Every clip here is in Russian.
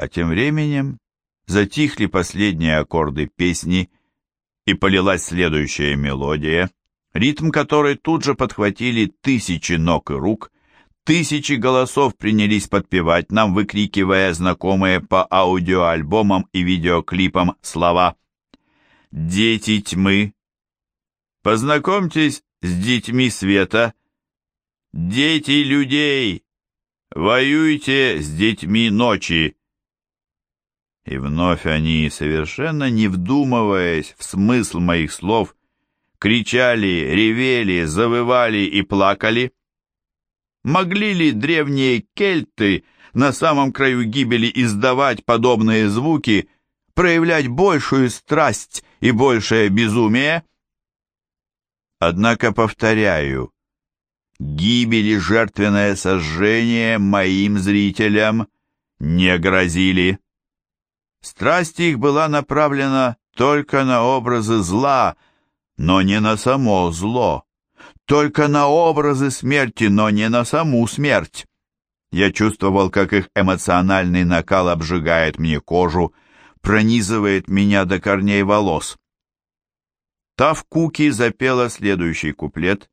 А тем временем затихли последние аккорды песни, и полилась следующая мелодия, ритм которой тут же подхватили тысячи ног и рук, тысячи голосов принялись подпевать нам, выкрикивая знакомые по аудиоальбомам и видеоклипам слова «Дети тьмы», «Познакомьтесь с детьми света», «Дети людей», «Воюйте с детьми ночи», и вновь они, совершенно не вдумываясь в смысл моих слов, кричали, ревели, завывали и плакали. Могли ли древние кельты на самом краю гибели издавать подобные звуки, проявлять большую страсть и большее безумие? Однако, повторяю, гибели жертвенное сожжение моим зрителям не грозили. Страсть их была направлена только на образы зла, но не на само зло, только на образы смерти, но не на саму смерть. Я чувствовал, как их эмоциональный накал обжигает мне кожу, пронизывает меня до корней волос. Тав Куки запела следующий куплет,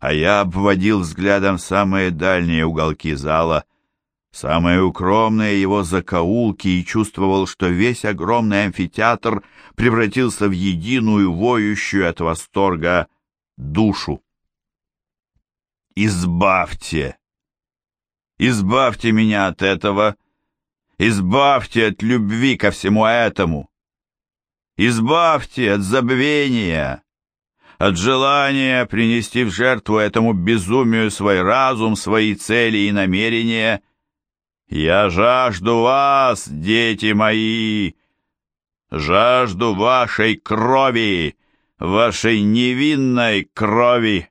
а я обводил взглядом самые дальние уголки зала — самые укромные его закоулки и чувствовал, что весь огромный амфитеатр превратился в единую воющую от восторга душу. «Избавьте! Избавьте меня от этого! Избавьте от любви ко всему этому! Избавьте от забвения!» от желания принести в жертву этому безумию свой разум, свои цели и намерения — я жажду вас, дети мои, жажду вашей крови, вашей невинной крови.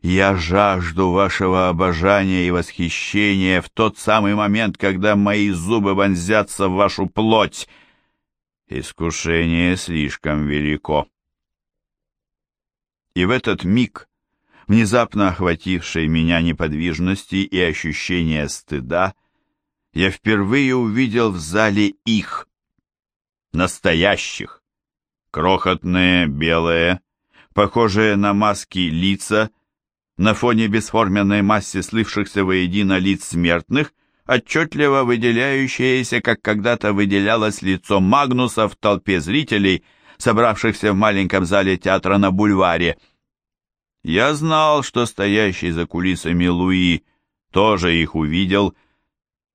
Я жажду вашего обожания и восхищения в тот самый момент, когда мои зубы вонзятся в вашу плоть. Искушение слишком велико. И в этот миг, внезапно охватившей меня неподвижности и ощущения стыда, я впервые увидел в зале их, настоящих, крохотные, белые, похожие на маски лица, на фоне бесформенной массы слившихся воедино лиц смертных, отчетливо выделяющееся, как когда-то выделялось лицо Магнуса в толпе зрителей, собравшихся в маленьком зале театра на бульваре. Я знал, что стоящий за кулисами Луи тоже их увидел, —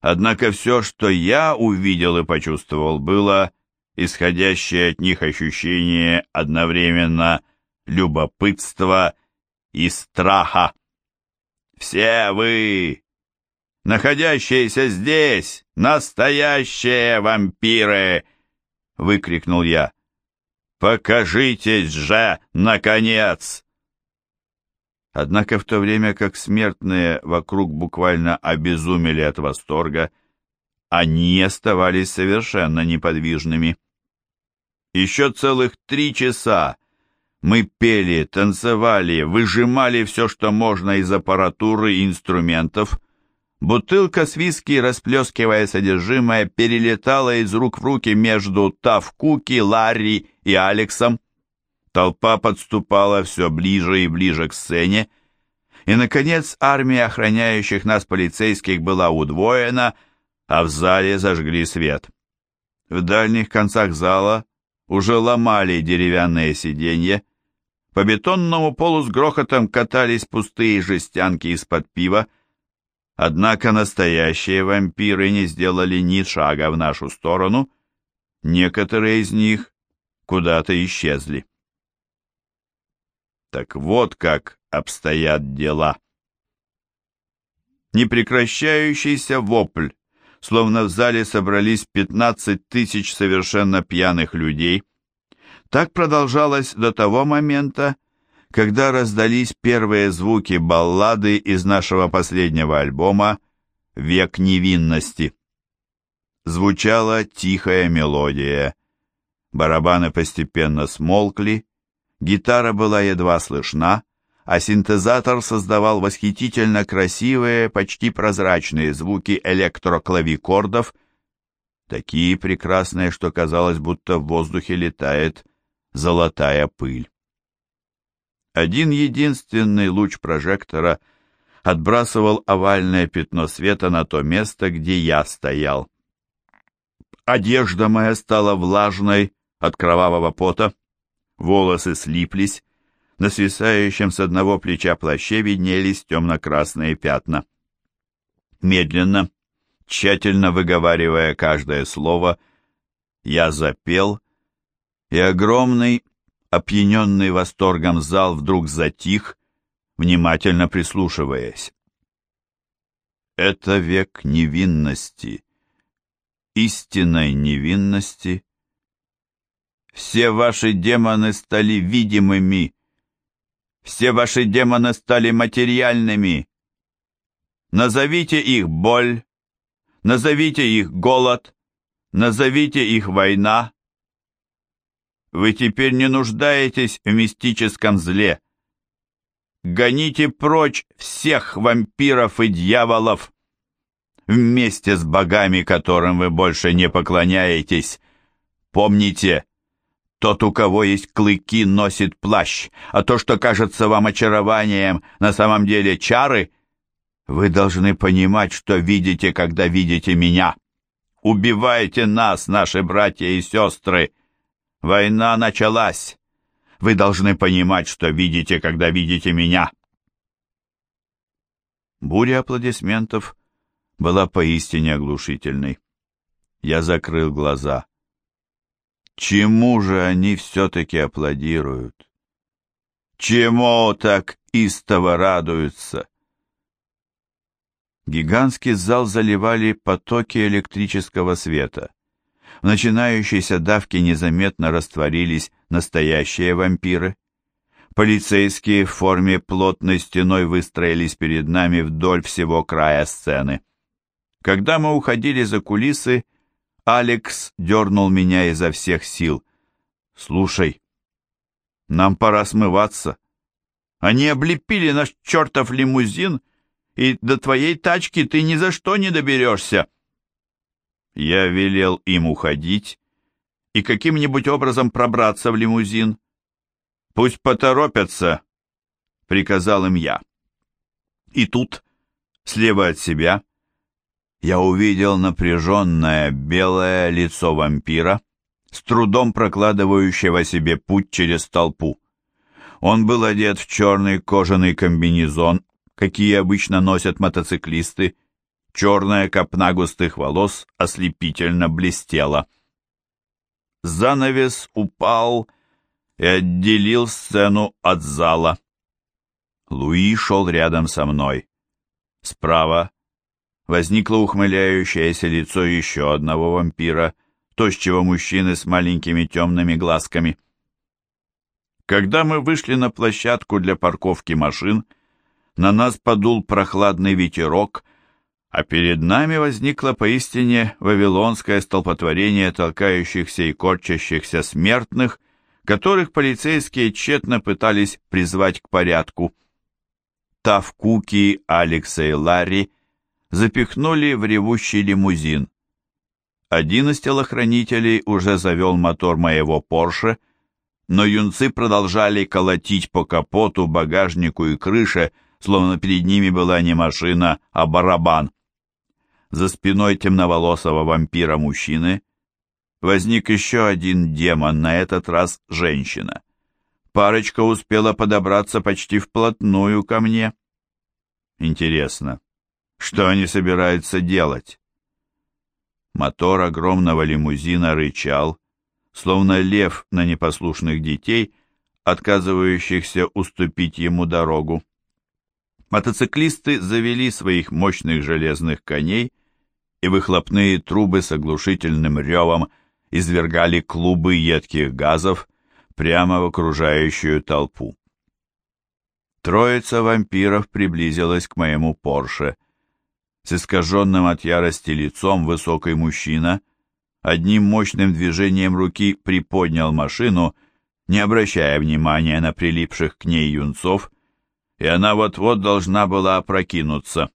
Однако все, что я увидел и почувствовал, было исходящее от них ощущение одновременно любопытства и страха. «Все вы, находящиеся здесь, настоящие вампиры!» — выкрикнул я. «Покажитесь же, наконец!» Однако в то время как смертные вокруг буквально обезумели от восторга, они оставались совершенно неподвижными. Еще целых три часа мы пели, танцевали, выжимали все, что можно из аппаратуры и инструментов. Бутылка с виски, расплескивая содержимое, перелетала из рук в руки между Тавкуки, Ларри и Алексом. Толпа подступала все ближе и ближе к сцене, и, наконец, армия охраняющих нас полицейских была удвоена, а в зале зажгли свет. В дальних концах зала уже ломали деревянные сиденья, по бетонному полу с грохотом катались пустые жестянки из-под пива, однако настоящие вампиры не сделали ни шага в нашу сторону, некоторые из них куда-то исчезли. Так вот как обстоят дела. Непрекращающийся вопль, словно в зале собрались 15 тысяч совершенно пьяных людей. Так продолжалось до того момента, когда раздались первые звуки баллады из нашего последнего альбома «Век невинности». Звучала тихая мелодия. Барабаны постепенно смолкли, Гитара была едва слышна, а синтезатор создавал восхитительно красивые, почти прозрачные звуки электроклавикордов, такие прекрасные, что казалось, будто в воздухе летает золотая пыль. Один единственный луч прожектора отбрасывал овальное пятно света на то место, где я стоял. Одежда моя стала влажной от кровавого пота, волосы слиплись, на свисающем с одного плеча плаще виднелись темно-красные пятна. Медленно, тщательно выговаривая каждое слово, я запел, и огромный, опьяненный восторгом зал вдруг затих, внимательно прислушиваясь. Это век невинности, истинной невинности. Все ваши демоны стали видимыми, все ваши демоны стали материальными. Назовите их боль, назовите их голод, назовите их война. Вы теперь не нуждаетесь в мистическом зле. Гоните прочь всех вампиров и дьяволов вместе с богами, которым вы больше не поклоняетесь. Помните, тот, у кого есть клыки, носит плащ, а то, что кажется вам очарованием, на самом деле чары — вы должны понимать, что видите, когда видите меня. Убивайте нас, наши братья и сестры. Война началась. Вы должны понимать, что видите, когда видите меня. Буря аплодисментов была поистине оглушительной. Я закрыл глаза. Чему же они все-таки аплодируют? Чему так истово радуются? Гигантский зал заливали потоки электрического света. В начинающейся давке незаметно растворились настоящие вампиры. Полицейские в форме плотной стеной выстроились перед нами вдоль всего края сцены. Когда мы уходили за кулисы, Алекс дернул меня изо всех сил. «Слушай, нам пора смываться. Они облепили наш чертов лимузин и до твоей тачки ты ни за что не доберешься. Я велел им уходить и каким-нибудь образом пробраться в лимузин. Пусть поторопятся, приказал им я. И тут, слева от себя, я увидел напряженное белое лицо вампира, с трудом прокладывающего себе путь через толпу. Он был одет в черный кожаный комбинезон какие обычно носят мотоциклисты, черная копна густых волос ослепительно блестела. Занавес упал и отделил сцену от зала. Луи шел рядом со мной. Справа возникло ухмыляющееся лицо еще одного вампира, тощего мужчины с маленькими темными глазками. Когда мы вышли на площадку для парковки машин, на нас подул прохладный ветерок, а перед нами возникло поистине вавилонское столпотворение толкающихся и корчащихся смертных, которых полицейские тщетно пытались призвать к порядку. Тавкуки, Алекса и Ларри запихнули в ревущий лимузин. Один из телохранителей уже завел мотор моего Порше, но юнцы продолжали колотить по капоту, багажнику и крыше, словно перед ними была не машина, а барабан. За спиной темноволосого вампира-мужчины возник еще один демон, на этот раз женщина. Парочка успела подобраться почти вплотную ко мне. Интересно, что они собираются делать? Мотор огромного лимузина рычал, словно лев на непослушных детей, отказывающихся уступить ему дорогу. Мотоциклисты завели своих мощных железных коней, и выхлопные трубы с оглушительным ревом извергали клубы едких газов прямо в окружающую толпу. Троица вампиров приблизилась к моему Порше. С искаженным от ярости лицом высокий мужчина одним мощным движением руки приподнял машину, не обращая внимания на прилипших к ней юнцов, и она вот-вот должна была опрокинуться.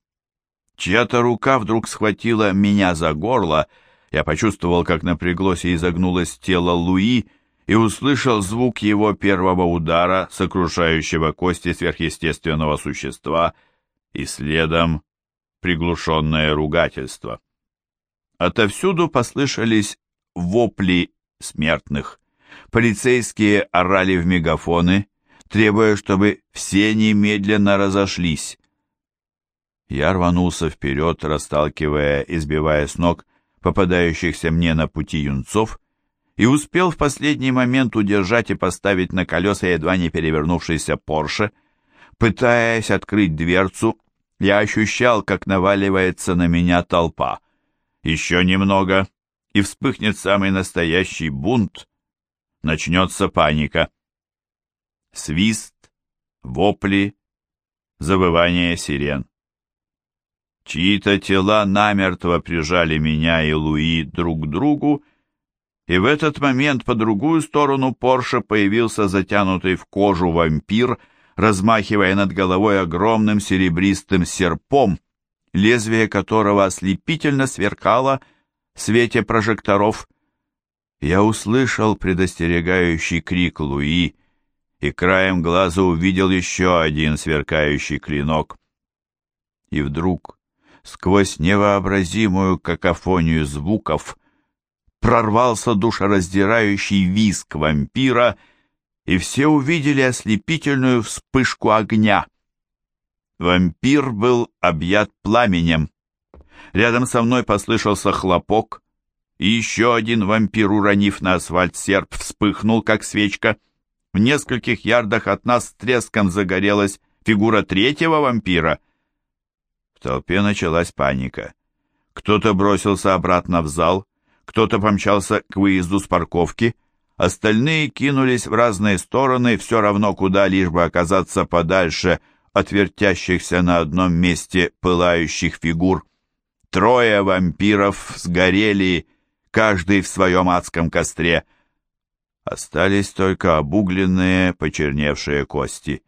Чья-то рука вдруг схватила меня за горло Я почувствовал, как напряглось и изогнулось тело Луи, и услышал звук его первого удара, сокрушающего кости сверхъестественного существа, и следом приглушенное ругательство. Отовсюду послышались вопли смертных. Полицейские орали в мегафоны, требуя, чтобы все немедленно разошлись. Я рванулся вперед, расталкивая и сбивая с ног попадающихся мне на пути юнцов, и успел в последний момент удержать и поставить на колеса едва не перевернувшийся Порше. Пытаясь открыть дверцу, я ощущал, как наваливается на меня толпа. Еще немного, и вспыхнет самый настоящий бунт. Начнется паника. Свист, вопли, завывание сирен. Чьи-то тела намертво прижали меня и Луи друг к другу, и в этот момент по другую сторону Порше появился затянутый в кожу вампир, размахивая над головой огромным серебристым серпом, лезвие которого ослепительно сверкало в свете прожекторов. Я услышал предостерегающий крик Луи и краем глаза увидел еще один сверкающий клинок. И вдруг сквозь невообразимую какофонию звуков прорвался душераздирающий визг вампира, и все увидели ослепительную вспышку огня. Вампир был объят пламенем. Рядом со мной послышался хлопок, и еще один вампир, уронив на асфальт серп, вспыхнул, как свечка. В нескольких ярдах от нас с треском загорелась фигура третьего вампира — в толпе началась паника. Кто-то бросился обратно в зал, кто-то помчался к выезду с парковки, остальные кинулись в разные стороны, все равно куда, лишь бы оказаться подальше от вертящихся на одном месте пылающих фигур. Трое вампиров сгорели, каждый в своем адском костре. Остались только обугленные, почерневшие кости.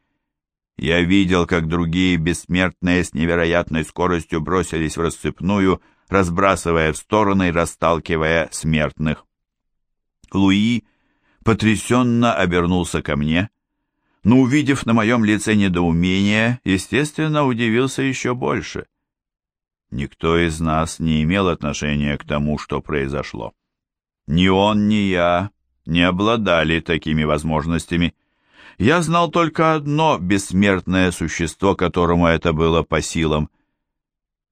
Я видел, как другие бессмертные с невероятной скоростью бросились в рассыпную, разбрасывая в стороны и расталкивая смертных. Луи потрясенно обернулся ко мне, но, увидев на моем лице недоумение, естественно, удивился еще больше. Никто из нас не имел отношения к тому, что произошло. Ни он, ни я не обладали такими возможностями. Я знал только одно бессмертное существо, которому это было по силам.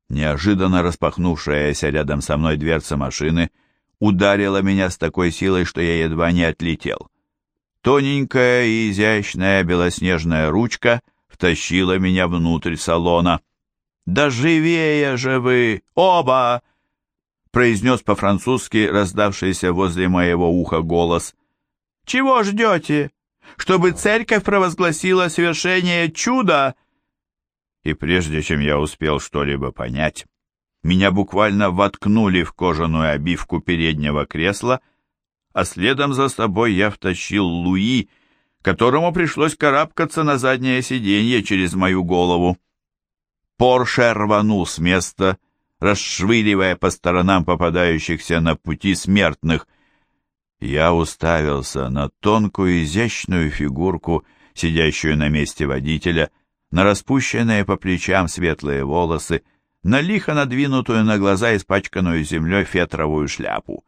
Неожиданно распахнувшаяся рядом со мной дверца машины ударила меня с такой силой, что я едва не отлетел. Тоненькая и изящная белоснежная ручка втащила меня внутрь салона. «Да живее же вы! Оба!» произнес по-французски раздавшийся возле моего уха голос. «Чего ждете? чтобы церковь провозгласила совершение чуда. И прежде чем я успел что-либо понять, меня буквально воткнули в кожаную обивку переднего кресла, а следом за собой я втащил Луи, которому пришлось карабкаться на заднее сиденье через мою голову. Порше рванул с места, расшвыривая по сторонам попадающихся на пути смертных — я уставился на тонкую изящную фигурку, сидящую на месте водителя, на распущенные по плечам светлые волосы, на лихо надвинутую на глаза испачканную землей фетровую шляпу.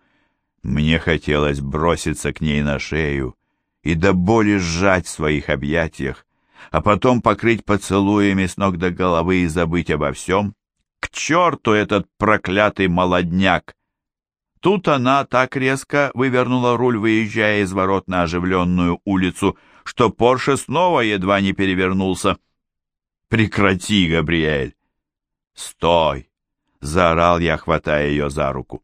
Мне хотелось броситься к ней на шею и до боли сжать в своих объятиях, а потом покрыть поцелуями с ног до головы и забыть обо всем. К черту этот проклятый молодняк! Тут она так резко вывернула руль, выезжая из ворот на оживленную улицу, что Порше снова едва не перевернулся. «Прекрати, Габриэль!» «Стой!» — заорал я, хватая ее за руку.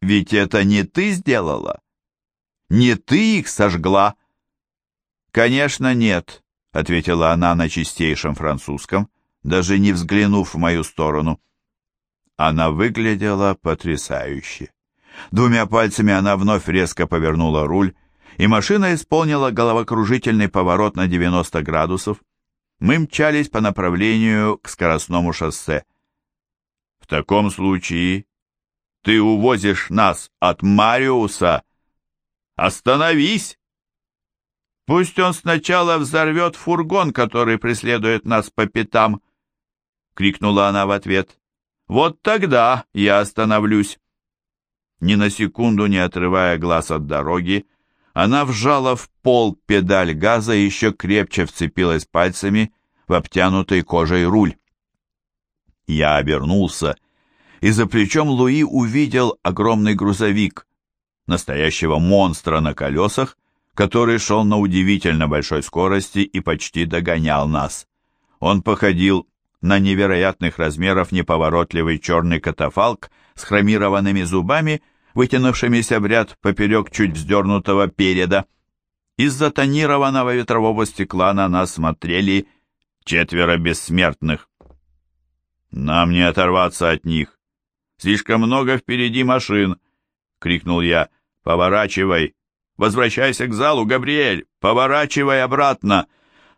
«Ведь это не ты сделала? Не ты их сожгла?» «Конечно, нет», — ответила она на чистейшем французском, даже не взглянув в мою сторону. Она выглядела потрясающе. Двумя пальцами она вновь резко повернула руль, и машина исполнила головокружительный поворот на 90 градусов. Мы мчались по направлению к скоростному шоссе. В таком случае Ты увозишь нас от Мариуса. Остановись! Пусть он сначала взорвет фургон, который преследует нас по пятам, — крикнула она в ответ. Вот тогда я остановлюсь. Ни на секунду не отрывая глаз от дороги, она вжала в пол педаль газа и еще крепче вцепилась пальцами в обтянутый кожей руль. Я обернулся, и за плечом Луи увидел огромный грузовик, настоящего монстра на колесах, который шел на удивительно большой скорости и почти догонял нас. Он походил на невероятных размеров неповоротливый черный катафалк с хромированными зубами, вытянувшимися в ряд поперек чуть вздернутого переда. Из-за тонированного ветрового стекла на нас смотрели четверо бессмертных. «Нам не оторваться от них. Слишком много впереди машин!» — крикнул я. «Поворачивай! Возвращайся к залу, Габриэль! Поворачивай обратно!»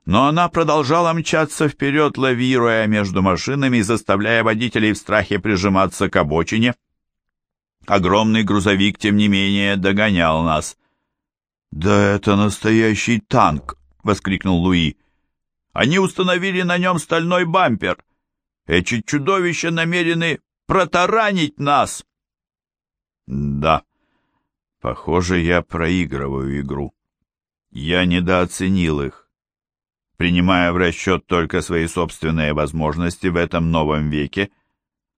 Но она продолжала мчаться вперед, лавируя между машинами и заставляя водителей в страхе прижиматься к обочине. Огромный грузовик, тем не менее, догонял нас. «Да это настоящий танк!» — воскликнул Луи. «Они установили на нем стальной бампер. Эти чудовища намерены протаранить нас!» «Да», Похоже, я проигрываю игру. Я недооценил их. Принимая в расчет только свои собственные возможности в этом новом веке,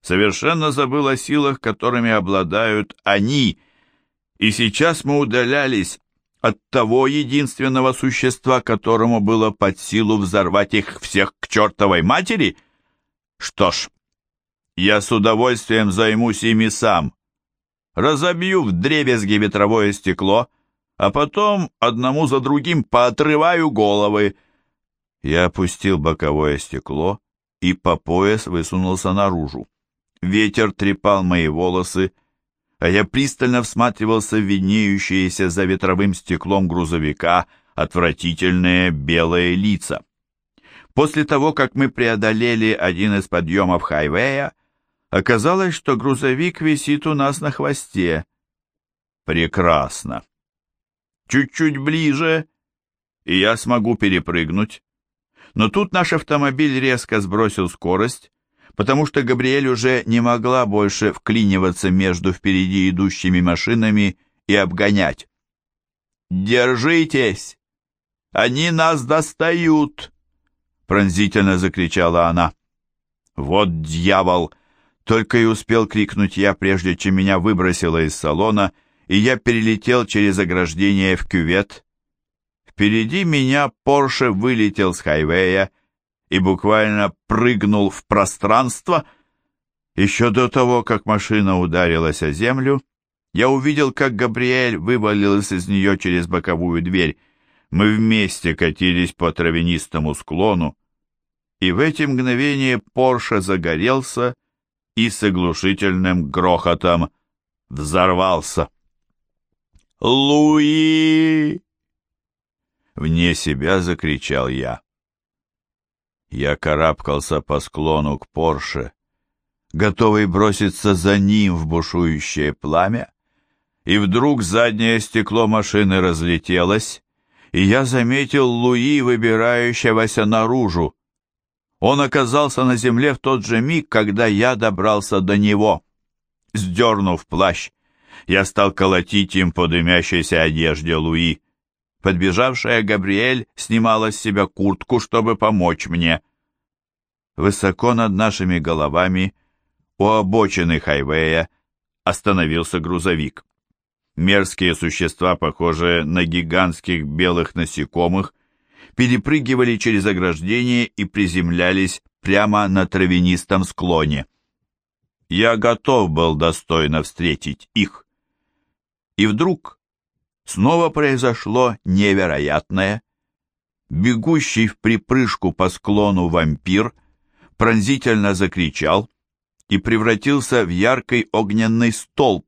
совершенно забыл о силах, которыми обладают они, и сейчас мы удалялись от того единственного существа, которому было под силу взорвать их всех к чертовой матери? Что ж, я с удовольствием займусь ими сам разобью в дребезги ветровое стекло, а потом одному за другим поотрываю головы. Я опустил боковое стекло и по пояс высунулся наружу. Ветер трепал мои волосы, а я пристально всматривался в виднеющиеся за ветровым стеклом грузовика отвратительные белые лица. После того, как мы преодолели один из подъемов хайвея, Оказалось, что грузовик висит у нас на хвосте. Прекрасно. Чуть-чуть ближе, и я смогу перепрыгнуть. Но тут наш автомобиль резко сбросил скорость, потому что Габриэль уже не могла больше вклиниваться между впереди идущими машинами и обгонять. «Держитесь! Они нас достают!» Пронзительно закричала она. «Вот дьявол!» Только и успел крикнуть я, прежде чем меня выбросило из салона, и я перелетел через ограждение в кювет. Впереди меня Порше вылетел с хайвея и буквально прыгнул в пространство. Еще до того, как машина ударилась о землю, я увидел, как Габриэль вывалилась из нее через боковую дверь. Мы вместе катились по травянистому склону, и в эти мгновения Порше загорелся и с оглушительным грохотом взорвался. «Луи!» Вне себя закричал я. Я карабкался по склону к Порше, готовый броситься за ним в бушующее пламя, и вдруг заднее стекло машины разлетелось, и я заметил Луи, выбирающегося наружу. Он оказался на земле в тот же миг, когда я добрался до него. Сдернув плащ, я стал колотить им по дымящейся одежде Луи. Подбежавшая Габриэль снимала с себя куртку, чтобы помочь мне. Высоко над нашими головами, у обочины хайвея, остановился грузовик. Мерзкие существа, похожие на гигантских белых насекомых, перепрыгивали через ограждение и приземлялись прямо на травянистом склоне. Я готов был достойно встретить их. И вдруг снова произошло невероятное. Бегущий в припрыжку по склону вампир пронзительно закричал и превратился в яркий огненный столб,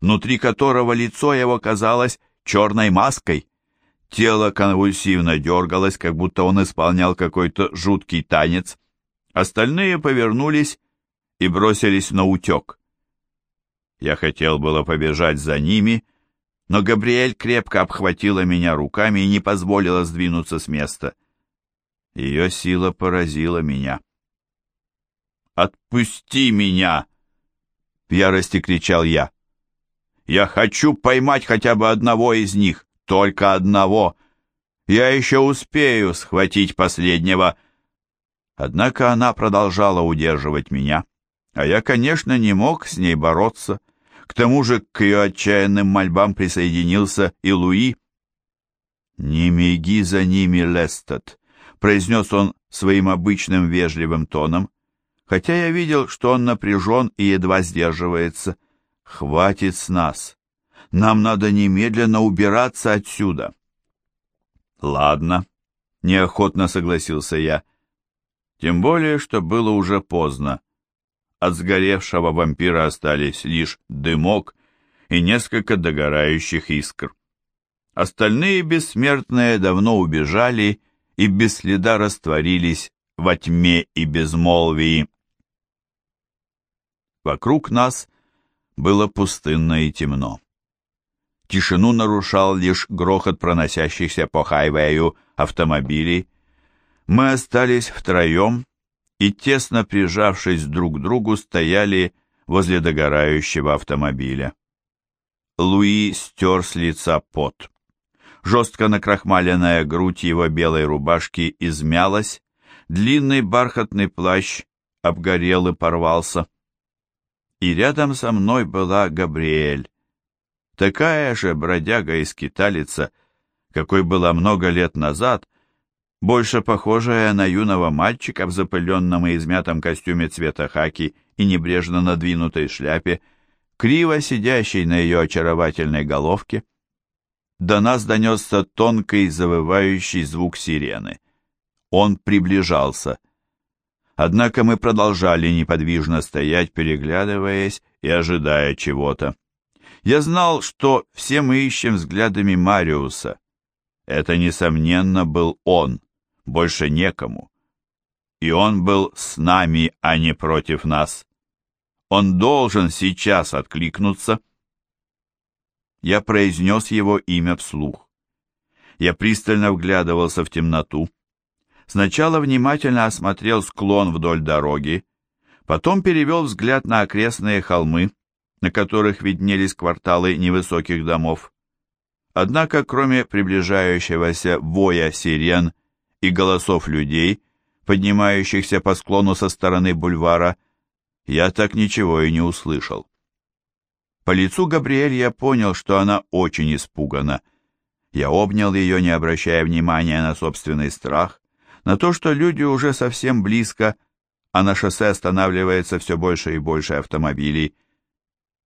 внутри которого лицо его казалось черной маской. Тело конвульсивно дергалось, как будто он исполнял какой-то жуткий танец. Остальные повернулись и бросились на утек. Я хотел было побежать за ними, но Габриэль крепко обхватила меня руками и не позволила сдвинуться с места. Ее сила поразила меня. «Отпусти меня!» — в ярости кричал я. «Я хочу поймать хотя бы одного из них, только одного. Я еще успею схватить последнего». Однако она продолжала удерживать меня, а я, конечно, не мог с ней бороться. К тому же к ее отчаянным мольбам присоединился и Луи. «Не меги за ними, Лестед», — произнес он своим обычным вежливым тоном, хотя я видел, что он напряжен и едва сдерживается. «Хватит с нас. Нам надо немедленно убираться отсюда». «Ладно», — неохотно согласился я, — тем более, что было уже поздно. От сгоревшего вампира остались лишь дымок и несколько догорающих искр. Остальные бессмертные давно убежали и без следа растворились во тьме и безмолвии. Вокруг нас было пустынно и темно. Тишину нарушал лишь грохот проносящихся по хайвею автомобилей, мы остались втроем и, тесно прижавшись друг к другу, стояли возле догорающего автомобиля. Луи стер с лица пот. Жестко накрахмаленная грудь его белой рубашки измялась, длинный бархатный плащ обгорел и порвался. И рядом со мной была Габриэль, такая же бродяга и скиталица, какой была много лет назад, больше похожая на юного мальчика в запыленном и измятом костюме цвета хаки и небрежно надвинутой шляпе, криво сидящей на ее очаровательной головке. До нас донесся тонкий завывающий звук сирены. Он приближался. Однако мы продолжали неподвижно стоять, переглядываясь и ожидая чего-то. Я знал, что все мы ищем взглядами Мариуса. Это, несомненно, был он больше некому. И он был с нами, а не против нас. Он должен сейчас откликнуться. Я произнес его имя вслух. Я пристально вглядывался в темноту. Сначала внимательно осмотрел склон вдоль дороги, потом перевел взгляд на окрестные холмы, на которых виднелись кварталы невысоких домов. Однако, кроме приближающегося воя сирен и голосов людей, поднимающихся по склону со стороны бульвара, я так ничего и не услышал. По лицу Габриэль я понял, что она очень испугана. Я обнял ее, не обращая внимания на собственный страх, на то, что люди уже совсем близко, а на шоссе останавливается все больше и больше автомобилей.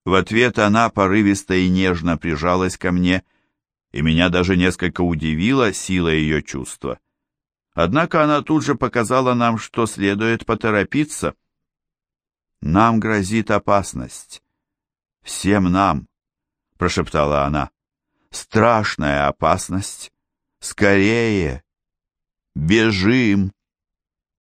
В ответ она порывисто и нежно прижалась ко мне, и меня даже несколько удивила сила ее чувства. Однако она тут же показала нам, что следует поторопиться. «Нам грозит опасность. Всем нам», — прошептала она. «Страшная опасность. Скорее! Бежим!»